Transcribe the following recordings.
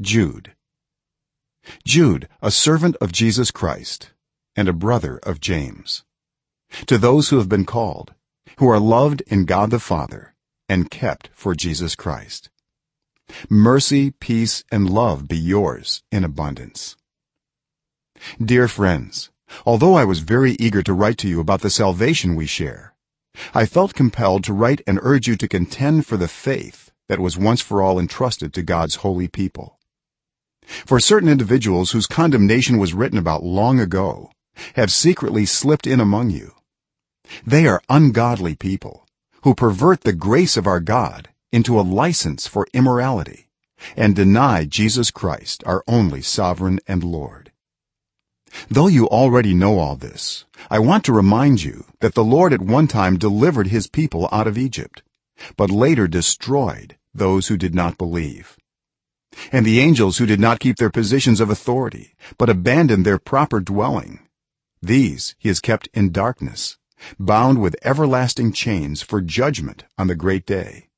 jude. Jude a servant of jesus christ and a brother of james. To those who have been called who are loved in god the father and kept for jesus christ. Mercy peace and love be yours in abundance. Dear friends although i was very eager to write to you about the salvation we share i felt compelled to write and urge you to contend for the faith that was once for all entrusted to god's holy people for certain individuals whose condemnation was written about long ago have secretly slipped in among you. They are ungodly people who pervert the grace of our god into a license for immorality and deny jesus christ our only sovereign and lord. Though you already know all this i want to remind you that the lord at one time delivered his people out of egypt but later destroyed those who did not believe and the angels who did not keep their positions of authority but abandoned their proper dwelling these he has kept in darkness bound with everlasting chains for judgment on the great day.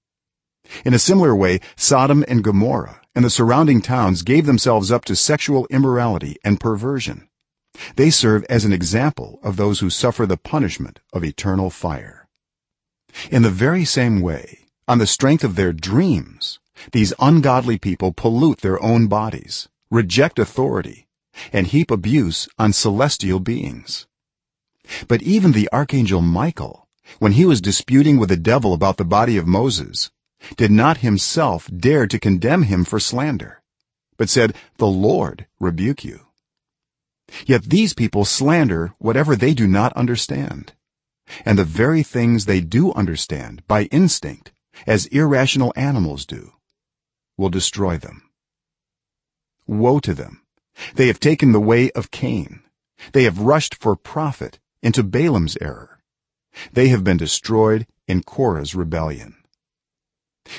In a similar way sodom and gomorrah and the surrounding towns gave themselves up to sexual immorality and perversion. They serve as an example of those who suffer the punishment of eternal fire. In the very same way on the strength of their dreams these ungodly people pollute their own bodies reject authority and heap abuse on celestial beings. But even the archangel michael when he was disputing with the devil about the body of moses did not himself dare to condemn him for slander but said the lord rebuke you. Yet these people slander whatever they do not understand and the very things they do understand by instinct as irrational animals do will destroy them. Woe to them. They have taken the way of cain. They have rushed for profit into balaam's error. They have been destroyed in korah's rebellion.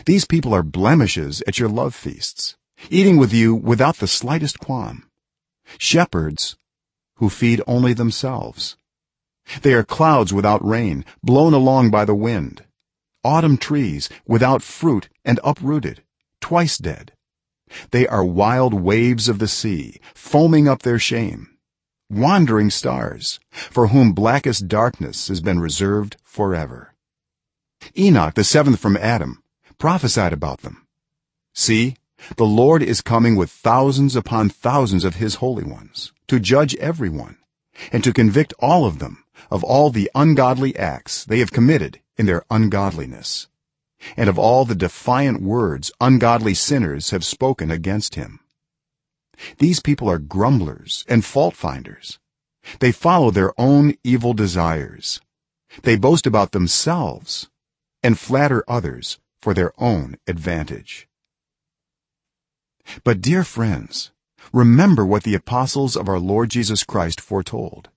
These people are blemishes at your love feasts eating with you without the slightest qualm. Shepherds who feed only themselves. They are clouds without rain blown along by the wind. Autumn trees without fruit and uprooted twice dead. They are wild waves of the sea foaming up their shame wandering stars for whom blackest darkness has been reserved forever. Enoch the seventh from adam prophesied about them. See the lord is coming with thousands upon thousands of his holy ones to judge everyone and to convict all of them of all the ungodly acts they have committed in their ungodliness and of all the defiant words ungodly sinners have spoken against him. These people are grumblers and fault finders. They follow their own evil desires. They boast about themselves and flatter others for their own advantage. But dear friends remember what the apostles of our lord jesus christ foretold.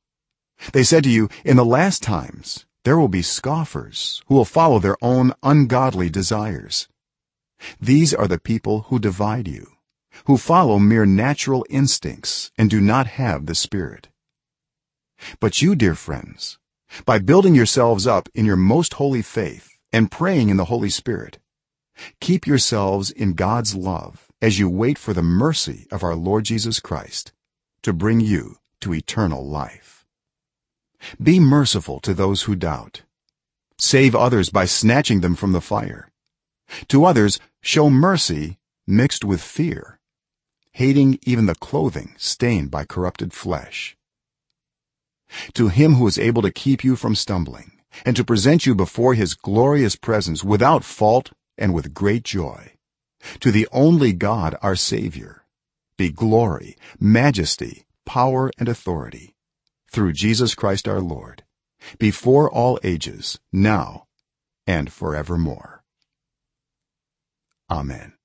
They said to you in the last times there will be scoffers who will follow their own ungodly desires. These are the people who divide you who follow mere natural instincts and do not have the spirit. But you dear friends by building yourselves up in your most holy faith and praying in the holy spirit keep yourselves in god's love as you wait for the mercy of our lord jesus christ to bring you to eternal life be merciful to those who doubt. Save others by snatching them from the fire. To others show mercy mixed with fear hating even the clothing stained by corrupted flesh. To him who is able to keep you from stumbling and to present you before his glorious presence without fault and with great joy. To the only god our savior be glory majesty power and authority through jesus christ our lord before all ages now and forevermore. Amen